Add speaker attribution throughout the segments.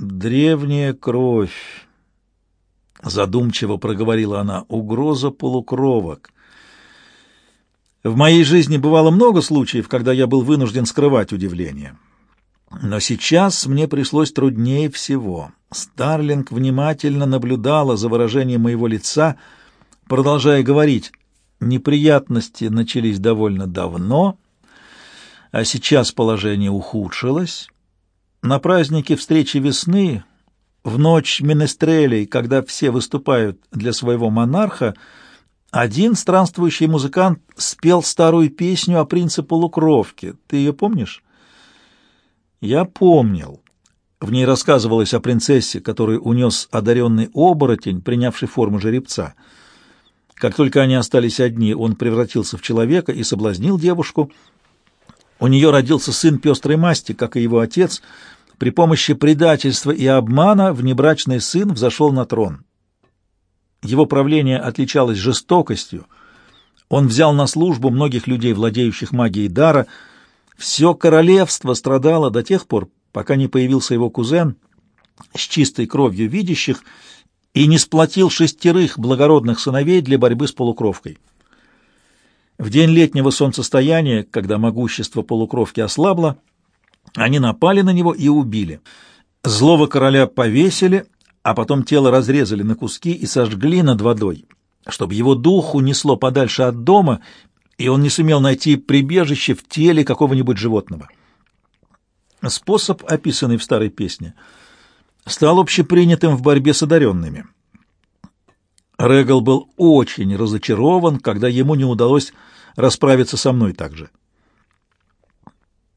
Speaker 1: Древняя кровь, задумчиво проговорила она, угроза полукровок. В моей жизни бывало много случаев, когда я был вынужден скрывать удивление. Но сейчас мне пришлось труднее всего. Старлинг внимательно наблюдала за выражением моего лица, продолжая говорить, неприятности начались довольно давно, а сейчас положение ухудшилось. На празднике встречи весны, в ночь Менестрелей, когда все выступают для своего монарха, один странствующий музыкант спел старую песню о принце полукровке. Ты ее помнишь? Я помнил. В ней рассказывалось о принцессе, которую унес одаренный оборотень, принявший форму жеребца. Как только они остались одни, он превратился в человека и соблазнил девушку. У нее родился сын пестрой масти, как и его отец. При помощи предательства и обмана внебрачный сын взошел на трон. Его правление отличалось жестокостью. Он взял на службу многих людей, владеющих магией дара. Все королевство страдало до тех пор, пока не появился его кузен с чистой кровью видящих и не сплотил шестерых благородных сыновей для борьбы с полукровкой. В день летнего солнцестояния, когда могущество полукровки ослабло, они напали на него и убили. Злого короля повесили, а потом тело разрезали на куски и сожгли над водой, чтобы его дух унесло подальше от дома, и он не сумел найти прибежище в теле какого-нибудь животного. Способ, описанный в старой песне, стал общепринятым в борьбе с одаренными. Регал был очень разочарован, когда ему не удалось расправиться со мной так же.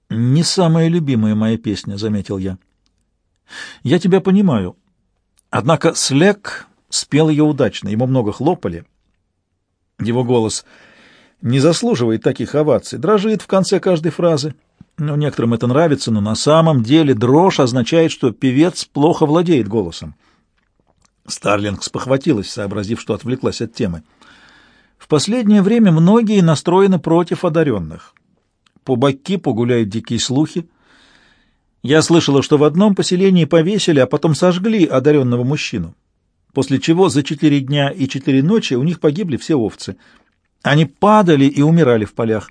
Speaker 1: «Не самая любимая моя песня», — заметил я. «Я тебя понимаю. Однако Слек спел ее удачно, ему много хлопали. Его голос не заслуживает таких оваций, дрожит в конце каждой фразы. Ну, некоторым это нравится, но на самом деле дрожь означает, что певец плохо владеет голосом. Старлинг спохватилась, сообразив, что отвлеклась от темы. В последнее время многие настроены против одаренных. По Бакки погуляют дикие слухи, я слышала, что в одном поселении повесили, а потом сожгли одаренного мужчину, после чего за четыре дня и четыре ночи у них погибли все овцы. Они падали и умирали в полях.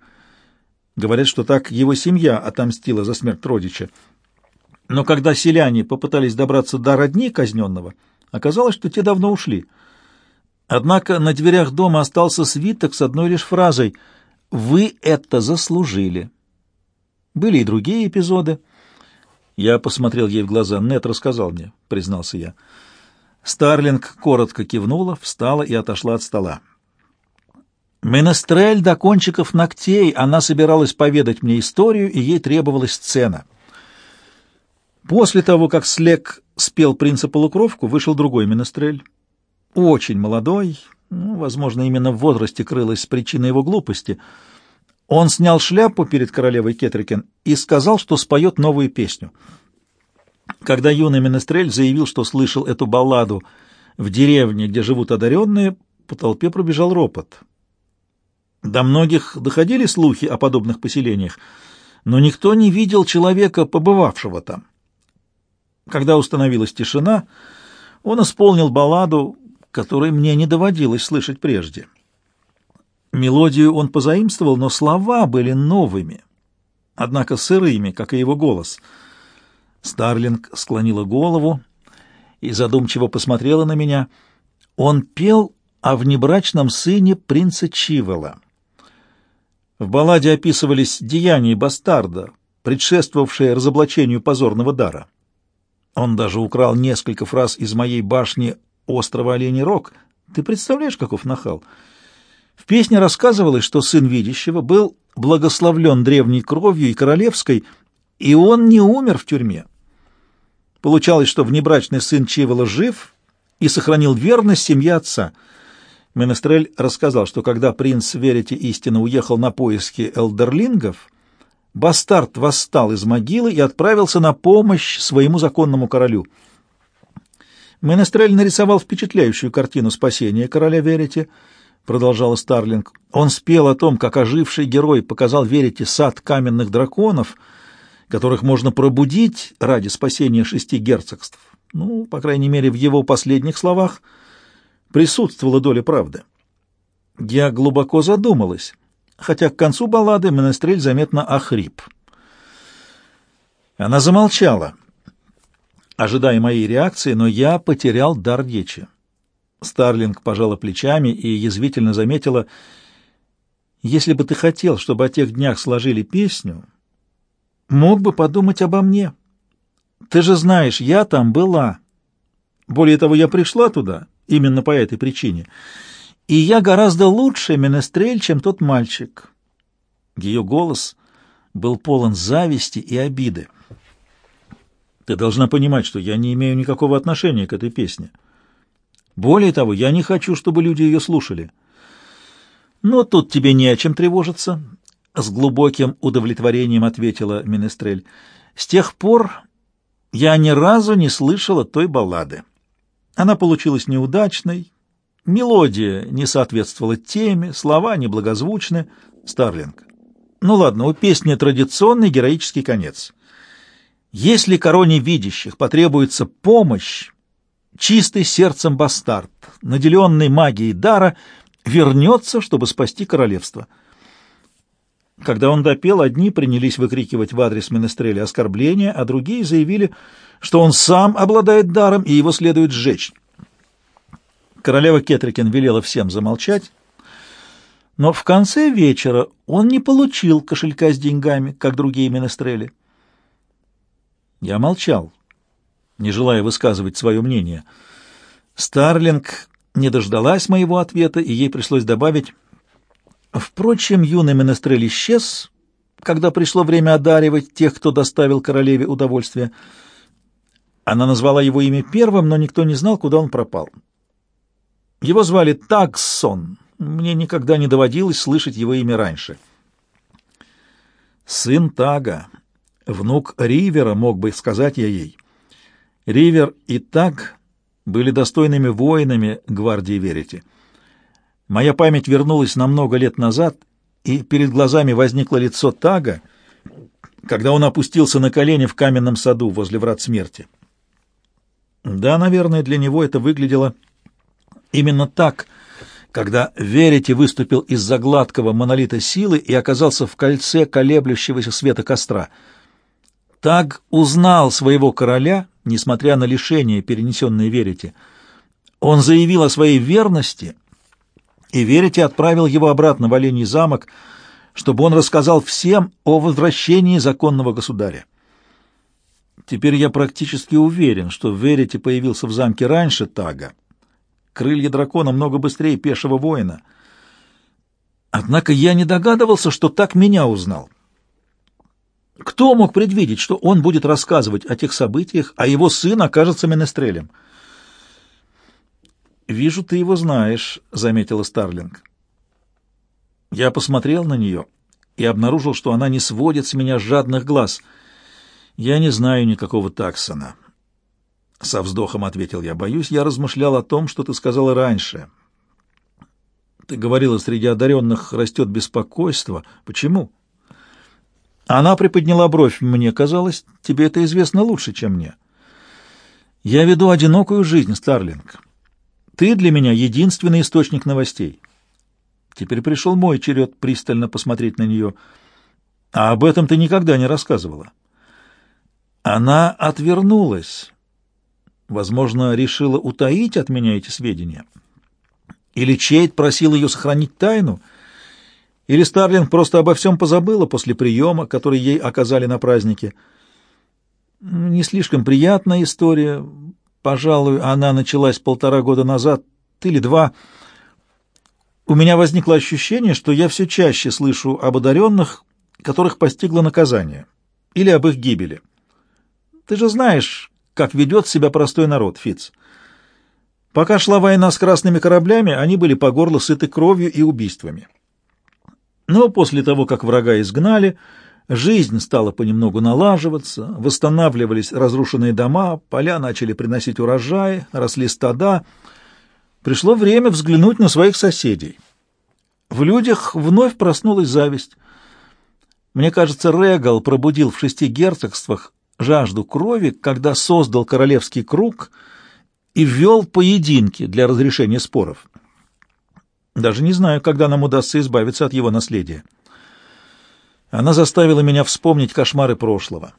Speaker 1: Говорят, что так его семья отомстила за смерть родича. Но когда селяне попытались добраться до родни казненного, оказалось, что те давно ушли. Однако на дверях дома остался свиток с одной лишь фразой «Вы это заслужили». Были и другие эпизоды. Я посмотрел ей в глаза. Нет рассказал мне, признался я. Старлинг коротко кивнула, встала и отошла от стола. Менестрель до кончиков ногтей, она собиралась поведать мне историю, и ей требовалась сцена. После того, как Слек спел «Принца полукровку», вышел другой Менестрель. Очень молодой, ну, возможно, именно в возрасте крылась причина его глупости. Он снял шляпу перед королевой Кетрикен и сказал, что споет новую песню. Когда юный Менестрель заявил, что слышал эту балладу в деревне, где живут одаренные, по толпе пробежал ропот. До многих доходили слухи о подобных поселениях, но никто не видел человека, побывавшего там. Когда установилась тишина, он исполнил балладу, которой мне не доводилось слышать прежде. Мелодию он позаимствовал, но слова были новыми, однако сырыми, как и его голос. Старлинг склонила голову и задумчиво посмотрела на меня. Он пел о внебрачном сыне принца Чивела. В балладе описывались деяния бастарда, предшествовавшие разоблачению позорного дара. Он даже украл несколько фраз из моей башни острова Оленей Рог. Ты представляешь, каков нахал? — в песне рассказывалось, что сын видящего был благословлен древней кровью и королевской, и он не умер в тюрьме. Получалось, что внебрачный сын Чивола жив и сохранил верность семье отца. Менестрель рассказал, что когда принц Верите истинно уехал на поиски элдерлингов, бастард восстал из могилы и отправился на помощь своему законному королю. Менестрель нарисовал впечатляющую картину спасения короля Верите —— продолжала Старлинг. Он спел о том, как оживший герой показал Верите сад каменных драконов, которых можно пробудить ради спасения шести герцогств. Ну, по крайней мере, в его последних словах присутствовала доля правды. Я глубоко задумалась, хотя к концу баллады Менестрель заметно охрип. Она замолчала, ожидая моей реакции, но я потерял дар речи. Старлинг пожала плечами и язвительно заметила, «Если бы ты хотел, чтобы о тех днях сложили песню, мог бы подумать обо мне. Ты же знаешь, я там была. Более того, я пришла туда именно по этой причине. И я гораздо лучше Менестрель, чем тот мальчик». Ее голос был полон зависти и обиды. Ты должна понимать, что я не имею никакого отношения к этой песне. Более того, я не хочу, чтобы люди ее слушали. Но тут тебе не о чем тревожиться, — с глубоким удовлетворением ответила Менестрель. С тех пор я ни разу не слышала той баллады. Она получилась неудачной, мелодия не соответствовала теме, слова неблагозвучны. Старлинг. Ну ладно, у песни традиционный героический конец. Если короне видящих потребуется помощь, чистый сердцем бастард, наделенный магией дара, вернется, чтобы спасти королевство. Когда он допел, одни принялись выкрикивать в адрес Менестреля оскорбления, а другие заявили, что он сам обладает даром и его следует сжечь. Королева Кетрикин велела всем замолчать, но в конце вечера он не получил кошелька с деньгами, как другие Менестрели. Я молчал, не желая высказывать свое мнение. Старлинг не дождалась моего ответа, и ей пришлось добавить... Впрочем, юный менестрель исчез, когда пришло время одаривать тех, кто доставил королеве удовольствие. Она назвала его имя первым, но никто не знал, куда он пропал. Его звали Таксон. Мне никогда не доводилось слышать его имя раньше. Сын Тага, Внук Ривера мог бы сказать я ей. Ривер и так были достойными воинами гвардии Верите. Моя память вернулась на много лет назад, и перед глазами возникло лицо Тага, когда он опустился на колени в каменном саду возле врат смерти. Да, наверное, для него это выглядело именно так, когда Верите выступил из-за гладкого монолита силы и оказался в кольце колеблющегося света костра — Таг узнал своего короля, несмотря на лишение, перенесенное Верите. Он заявил о своей верности, и Верите отправил его обратно в Олений замок, чтобы он рассказал всем о возвращении законного государя. Теперь я практически уверен, что Верите появился в замке раньше Тага. Крылья дракона много быстрее пешего воина. Однако я не догадывался, что так меня узнал. Кто мог предвидеть, что он будет рассказывать о тех событиях, а его сын окажется менестрелем? «Вижу, ты его знаешь», — заметила Старлинг. Я посмотрел на нее и обнаружил, что она не сводит с меня жадных глаз. «Я не знаю никакого таксона». Со вздохом ответил я. «Боюсь, я размышлял о том, что ты сказала раньше. Ты говорила, среди одаренных растет беспокойство. Почему?» Она приподняла бровь. «Мне казалось, тебе это известно лучше, чем мне». «Я веду одинокую жизнь, Старлинг. Ты для меня единственный источник новостей». Теперь пришел мой черед пристально посмотреть на нее. «А об этом ты никогда не рассказывала». Она отвернулась. Возможно, решила утаить от меня эти сведения. Или Чейд просил ее сохранить тайну — или Старлинг просто обо всем позабыла после приема, который ей оказали на празднике. Не слишком приятная история. Пожалуй, она началась полтора года назад или два. У меня возникло ощущение, что я все чаще слышу об одаренных, которых постигло наказание, или об их гибели. Ты же знаешь, как ведет себя простой народ, Фиц. Пока шла война с красными кораблями, они были по горло сыты кровью и убийствами. Но после того, как врага изгнали, жизнь стала понемногу налаживаться, восстанавливались разрушенные дома, поля начали приносить урожай, росли стада. Пришло время взглянуть на своих соседей. В людях вновь проснулась зависть. Мне кажется, Регал пробудил в шести герцогствах жажду крови, когда создал королевский круг и ввел поединки для разрешения споров. Даже не знаю, когда нам удастся избавиться от его наследия. Она заставила меня вспомнить кошмары прошлого.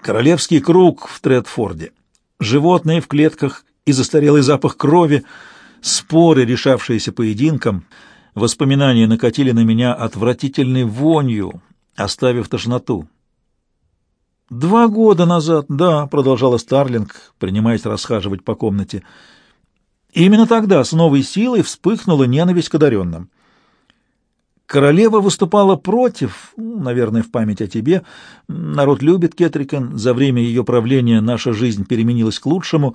Speaker 1: Королевский круг в Тредфорде, животные в клетках и застарелый запах крови, споры, решавшиеся поединком, воспоминания накатили на меня отвратительной вонью, оставив тошноту. «Два года назад, да», — продолжала Старлинг, принимаясь расхаживать по комнате, — «именно тогда с новой силой вспыхнула ненависть к одаренным». Королева выступала против, ну, наверное, в память о тебе. Народ любит Кетрикен, за время ее правления наша жизнь переменилась к лучшему,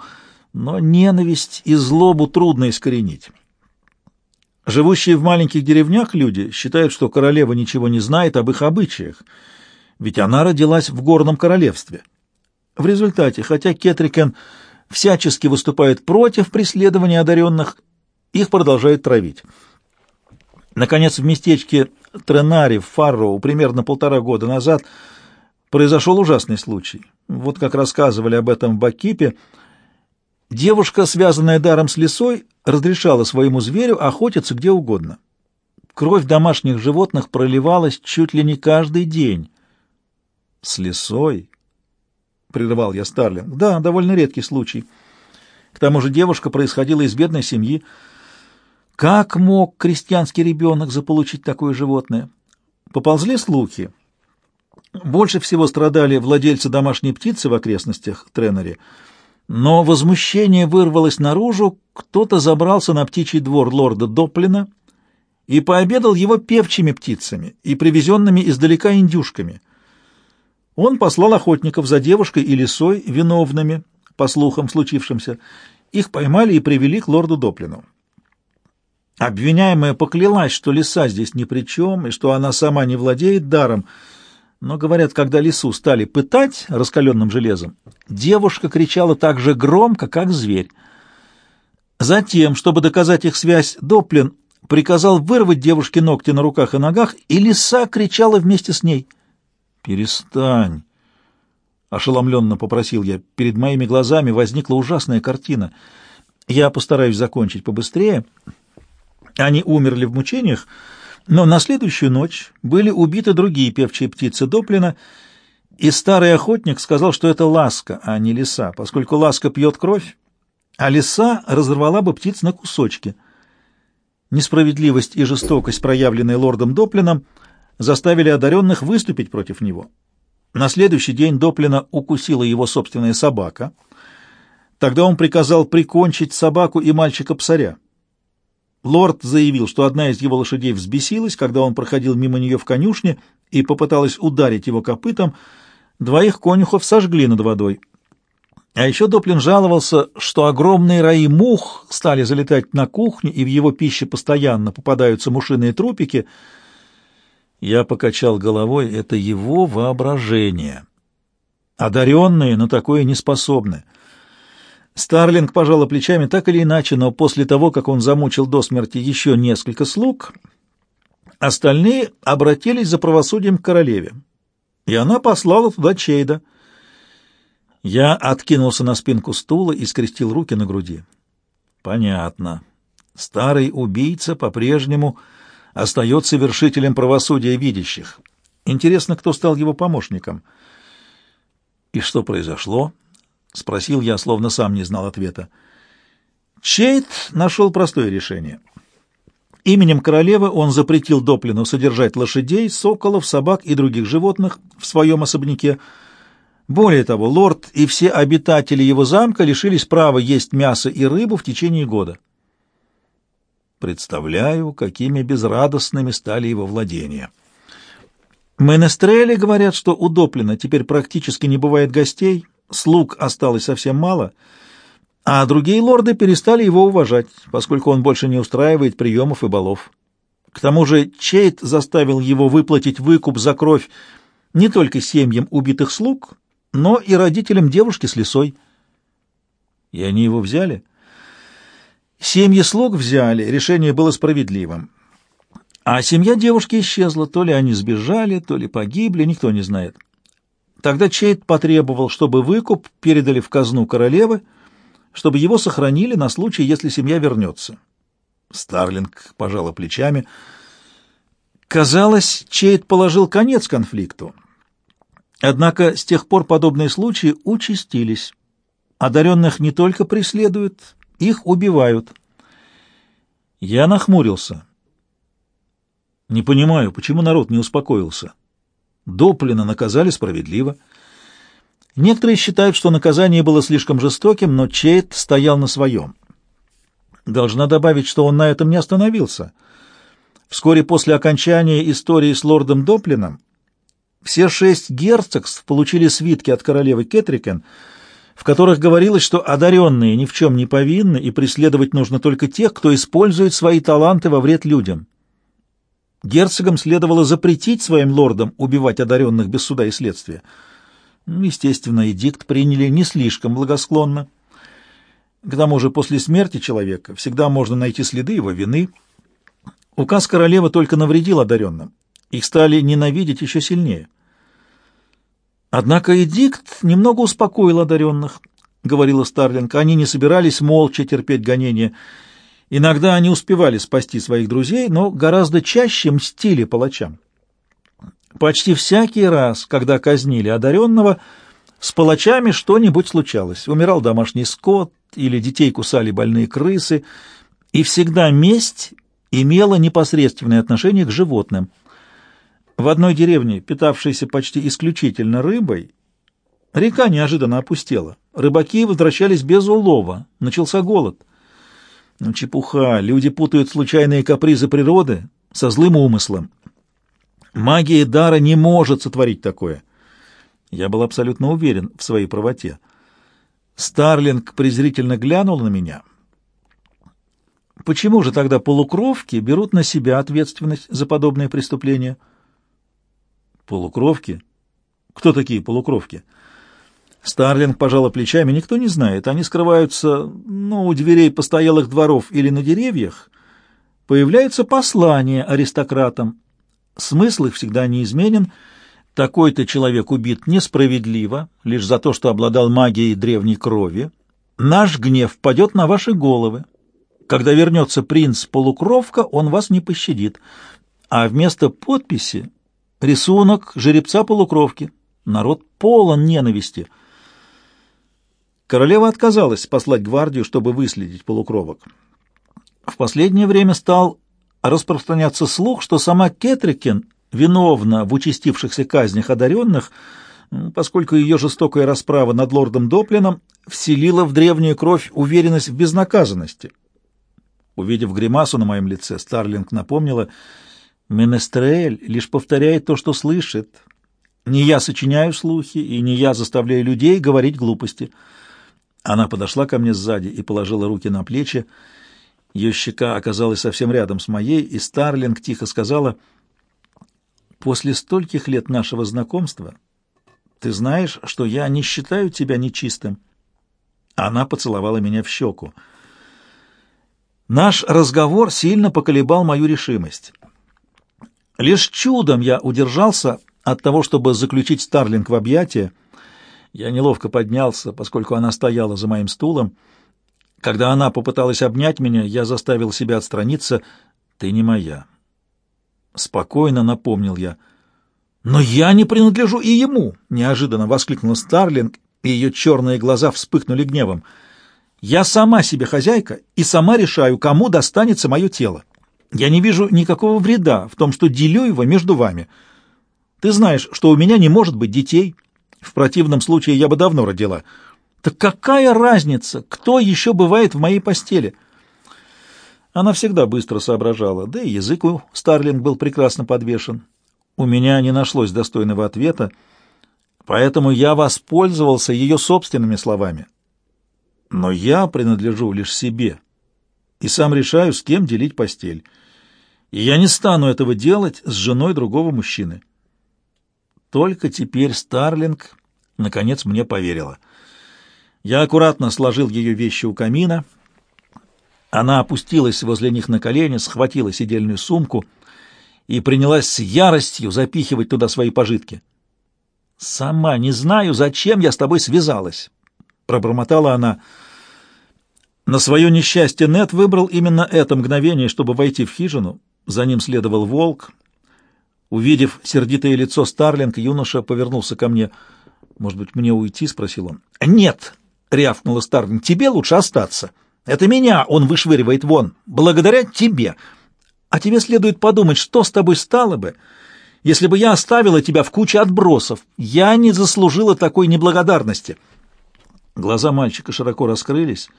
Speaker 1: но ненависть и злобу трудно искоренить. Живущие в маленьких деревнях люди считают, что королева ничего не знает об их обычаях, ведь она родилась в горном королевстве. В результате, хотя Кетрикен всячески выступает против преследования одаренных, их продолжают травить. Наконец, в местечке Тренари в Фарроу примерно полтора года назад произошел ужасный случай. Вот как рассказывали об этом в Бакипе. Девушка, связанная даром с лисой, разрешала своему зверю охотиться где угодно. Кровь домашних животных проливалась чуть ли не каждый день. «С лисой?» — прерывал я Старлинг. «Да, довольно редкий случай. К тому же девушка происходила из бедной семьи, как мог крестьянский ребенок заполучить такое животное? Поползли слухи. Больше всего страдали владельцы домашней птицы в окрестностях Тренери. Но возмущение вырвалось наружу, кто-то забрался на птичий двор лорда Доплина и пообедал его певчими птицами и привезенными издалека индюшками. Он послал охотников за девушкой и лисой, виновными, по слухам случившимся. Их поймали и привели к лорду Доплину. Обвиняемая поклялась, что лиса здесь ни при чем, и что она сама не владеет даром. Но, говорят, когда лису стали пытать раскаленным железом, девушка кричала так же громко, как зверь. Затем, чтобы доказать их связь, Доплин приказал вырвать девушке ногти на руках и ногах, и лиса кричала вместе с ней. «Перестань!» — ошеломленно попросил я. Перед моими глазами возникла ужасная картина. Я постараюсь закончить побыстрее. Они умерли в мучениях, но на следующую ночь были убиты другие певчие птицы Доплина, и старый охотник сказал, что это ласка, а не лиса, поскольку ласка пьет кровь, а лиса разорвала бы птиц на кусочки. Несправедливость и жестокость, проявленные лордом Доплином, заставили одаренных выступить против него. На следующий день Доплина укусила его собственная собака. Тогда он приказал прикончить собаку и мальчика-псаря. Лорд заявил, что одна из его лошадей взбесилась, когда он проходил мимо нее в конюшне и попыталась ударить его копытом. Двоих конюхов сожгли над водой. А еще Доплин жаловался, что огромные раи мух стали залетать на кухню, и в его пище постоянно попадаются мушиные трупики. Я покачал головой, это его воображение. Одаренные на такое не способны. Старлинг пожала плечами так или иначе, но после того, как он замучил до смерти еще несколько слуг, остальные обратились за правосудием к королеве, и она послала туда Чейда. Я откинулся на спинку стула и скрестил руки на груди. Понятно. Старый убийца по-прежнему остается вершителем правосудия видящих. Интересно, кто стал его помощником. И что произошло? —— спросил я, словно сам не знал ответа. Чейт нашел простое решение. Именем королевы он запретил Доплину содержать лошадей, соколов, собак и других животных в своем особняке. Более того, лорд и все обитатели его замка лишились права есть мясо и рыбу в течение года. Представляю, какими безрадостными стали его владения. Менестрели говорят, что у Доплина теперь практически не бывает гостей — слуг осталось совсем мало, а другие лорды перестали его уважать, поскольку он больше не устраивает приемов и балов. К тому же Чейт заставил его выплатить выкуп за кровь не только семьям убитых слуг, но и родителям девушки с лисой. И они его взяли? Семьи слуг взяли, решение было справедливым. А семья девушки исчезла, то ли они сбежали, то ли погибли, никто не знает. Тогда Чейт потребовал, чтобы выкуп передали в казну королевы, чтобы его сохранили на случай, если семья вернется. Старлинг пожала плечами. Казалось, Чейт положил конец конфликту. Однако с тех пор подобные случаи участились. Одаренных не только преследуют, их убивают. Я нахмурился. Не понимаю, почему народ не успокоился. Доплина наказали справедливо. Некоторые считают, что наказание было слишком жестоким, но Чейт стоял на своем. Должна добавить, что он на этом не остановился. Вскоре после окончания истории с лордом Доплином все шесть герцогств получили свитки от королевы Кетрикен, в которых говорилось, что одаренные ни в чем не повинны и преследовать нужно только тех, кто использует свои таланты во вред людям. Герцогам следовало запретить своим лордам убивать одаренных без суда и следствия. Естественно, эдикт приняли не слишком благосклонно. К тому же после смерти человека всегда можно найти следы его вины. Указ королевы только навредил одаренным. Их стали ненавидеть еще сильнее. Однако эдикт немного успокоил одаренных, — говорила Старлинг. Они не собирались молча терпеть гонения — Иногда они успевали спасти своих друзей, но гораздо чаще мстили палачам. Почти всякий раз, когда казнили одаренного, с палачами что-нибудь случалось. Умирал домашний скот или детей кусали больные крысы, и всегда месть имела непосредственное отношение к животным. В одной деревне, питавшейся почти исключительно рыбой, река неожиданно опустела. Рыбаки возвращались без улова, начался голод — ну, чепуха. Люди путают случайные капризы природы со злым умыслом. Магия дара не может сотворить такое. Я был абсолютно уверен в своей правоте. Старлинг презрительно глянул на меня. Почему же тогда полукровки берут на себя ответственность за подобные преступления? Полукровки? Кто такие полукровки? — Старлинг пожала плечами. Никто не знает. Они скрываются, ну, у дверей постоялых дворов или на деревьях. Появляются послания аристократам. Смысл их всегда неизменен. Такой-то человек убит несправедливо, лишь за то, что обладал магией древней крови. Наш гнев падет на ваши головы. Когда вернется принц-полукровка, он вас не пощадит. А вместо подписи рисунок жеребца-полукровки. Народ полон ненависти. Королева отказалась послать гвардию, чтобы выследить полукровок. В последнее время стал распространяться слух, что сама Кетрикен виновна в участившихся казнях одаренных, поскольку ее жестокая расправа над лордом Доплином вселила в древнюю кровь уверенность в безнаказанности. Увидев гримасу на моем лице, Старлинг напомнила, «Менестрель лишь повторяет то, что слышит. Не я сочиняю слухи, и не я заставляю людей говорить глупости». Она подошла ко мне сзади и положила руки на плечи. Ее щека оказалась совсем рядом с моей, и Старлинг тихо сказала, «После стольких лет нашего знакомства ты знаешь, что я не считаю тебя нечистым». Она поцеловала меня в щеку. Наш разговор сильно поколебал мою решимость. Лишь чудом я удержался от того, чтобы заключить Старлинг в объятия, я неловко поднялся, поскольку она стояла за моим стулом. Когда она попыталась обнять меня, я заставил себя отстраниться. «Ты не моя». Спокойно напомнил я. «Но я не принадлежу и ему!» — неожиданно воскликнула Старлинг, и ее черные глаза вспыхнули гневом. «Я сама себе хозяйка и сама решаю, кому достанется мое тело. Я не вижу никакого вреда в том, что делю его между вами. Ты знаешь, что у меня не может быть детей, в противном случае я бы давно родила. Так какая разница, кто еще бывает в моей постели? Она всегда быстро соображала, да и язык Старлинг был прекрасно подвешен. У меня не нашлось достойного ответа, поэтому я воспользовался ее собственными словами. Но я принадлежу лишь себе и сам решаю, с кем делить постель. И я не стану этого делать с женой другого мужчины. Только теперь Старлинг, наконец, мне поверила. Я аккуратно сложил ее вещи у камина. Она опустилась возле них на колени, схватила сидельную сумку и принялась с яростью запихивать туда свои пожитки. «Сама не знаю, зачем я с тобой связалась», — пробормотала она. На свое несчастье Нет выбрал именно это мгновение, чтобы войти в хижину. За ним следовал волк. Увидев сердитое лицо Старлинг, юноша повернулся ко мне. «Может быть, мне уйти?» — спросил он. «Нет!» — рявкнула Старлинг. «Тебе лучше остаться. Это меня он вышвыривает вон. Благодаря тебе. А тебе следует подумать, что с тобой стало бы, если бы я оставила тебя в куче отбросов. Я не заслужила такой неблагодарности». Глаза мальчика широко раскрылись.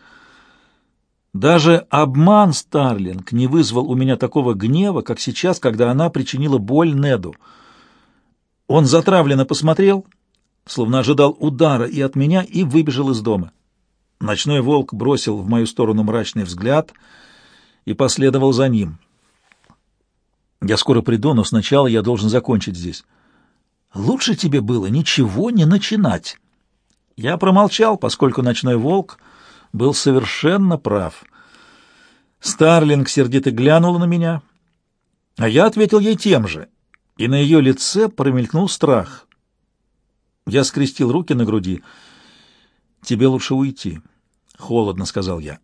Speaker 1: Даже обман Старлинг не вызвал у меня такого гнева, как сейчас, когда она причинила боль Неду. Он затравленно посмотрел, словно ожидал удара и от меня, и выбежал из дома. Ночной волк бросил в мою сторону мрачный взгляд и последовал за ним. «Я скоро приду, но сначала я должен закончить здесь». «Лучше тебе было ничего не начинать». Я промолчал, поскольку ночной волк был совершенно прав. Старлинг сердито глянула на меня, а я ответил ей тем же, и на ее лице промелькнул страх. Я скрестил руки на груди. «Тебе лучше уйти», — холодно сказал я.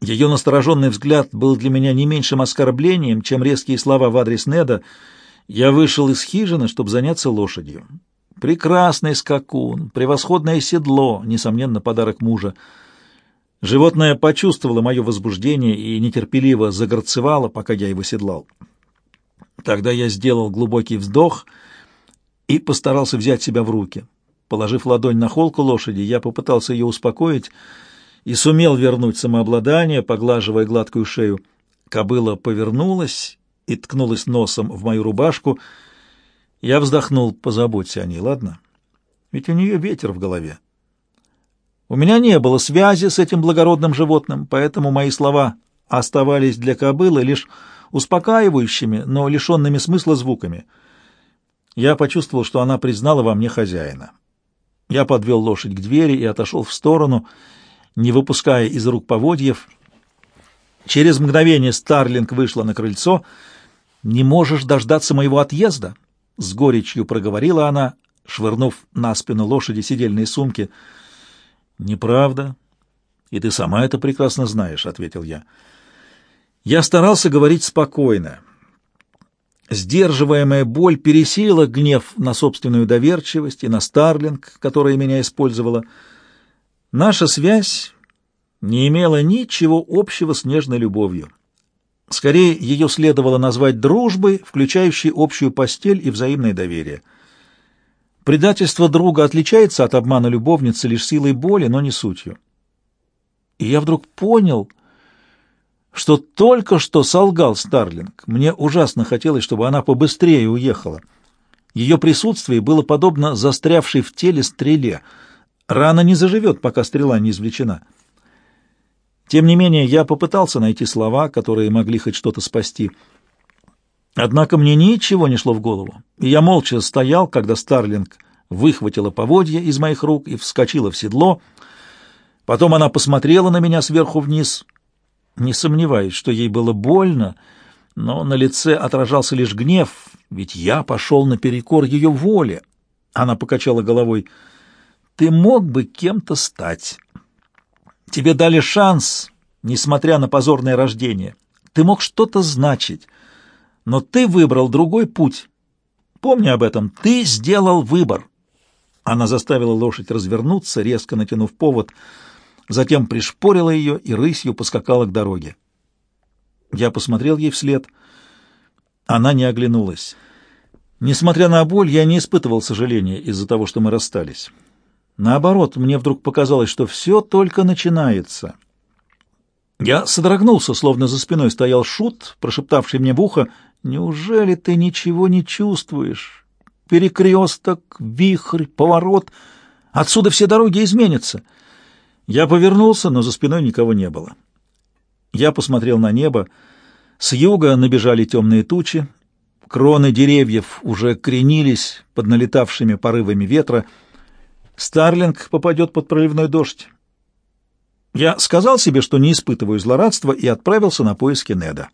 Speaker 1: Ее настороженный взгляд был для меня не меньшим оскорблением, чем резкие слова в адрес Неда. Я вышел из хижины, чтобы заняться лошадью. Прекрасный скакун, превосходное седло, несомненно, подарок мужа. Животное почувствовало мое возбуждение и нетерпеливо загорцевало, пока я его седлал. Тогда я сделал глубокий вздох и постарался взять себя в руки. Положив ладонь на холку лошади, я попытался ее успокоить и сумел вернуть самообладание, поглаживая гладкую шею. Кобыла повернулась и ткнулась носом в мою рубашку — я вздохнул, позаботься о ней, ладно? Ведь у нее ветер в голове. У меня не было связи с этим благородным животным, поэтому мои слова оставались для кобылы лишь успокаивающими, но лишенными смысла звуками. Я почувствовал, что она признала во мне хозяина. Я подвел лошадь к двери и отошел в сторону, не выпуская из рук поводьев. Через мгновение Старлинг вышла на крыльцо. «Не можешь дождаться моего отъезда?» С горечью проговорила она, швырнув на спину лошади сидельные сумки. «Неправда. И ты сама это прекрасно знаешь», — ответил я. Я старался говорить спокойно. Сдерживаемая боль пересилила гнев на собственную доверчивость и на Старлинг, которая меня использовала. Наша связь не имела ничего общего с нежной любовью. Скорее, ее следовало назвать дружбой, включающей общую постель и взаимное доверие. Предательство друга отличается от обмана любовницы лишь силой боли, но не сутью. И я вдруг понял, что только что солгал Старлинг. Мне ужасно хотелось, чтобы она побыстрее уехала. Ее присутствие было подобно застрявшей в теле стреле. Рана не заживет, пока стрела не извлечена. Тем не менее, я попытался найти слова, которые могли хоть что-то спасти. Однако мне ничего не шло в голову, и я молча стоял, когда Старлинг выхватила поводья из моих рук и вскочила в седло. Потом она посмотрела на меня сверху вниз. Не сомневаюсь, что ей было больно, но на лице отражался лишь гнев, ведь я пошел наперекор ее воле. Она покачала головой. «Ты мог бы кем-то стать». Тебе дали шанс, несмотря на позорное рождение. Ты мог что-то значить, но ты выбрал другой путь. Помни об этом, ты сделал выбор. Она заставила лошадь развернуться, резко натянув повод, затем пришпорила ее и рысью поскакала к дороге. Я посмотрел ей вслед. Она не оглянулась. Несмотря на боль, я не испытывал сожаления из-за того, что мы расстались. Наоборот, мне вдруг показалось, что все только начинается. Я содрогнулся, словно за спиной стоял шут, прошептавший мне в ухо, «Неужели ты ничего не чувствуешь? Перекресток, вихрь, поворот. Отсюда все дороги изменятся». Я повернулся, но за спиной никого не было. Я посмотрел на небо. С юга набежали темные тучи. Кроны деревьев уже кренились под налетавшими порывами ветра — Старлинг попадет под проливной дождь. Я сказал себе, что не испытываю злорадства, и отправился на поиски Неда.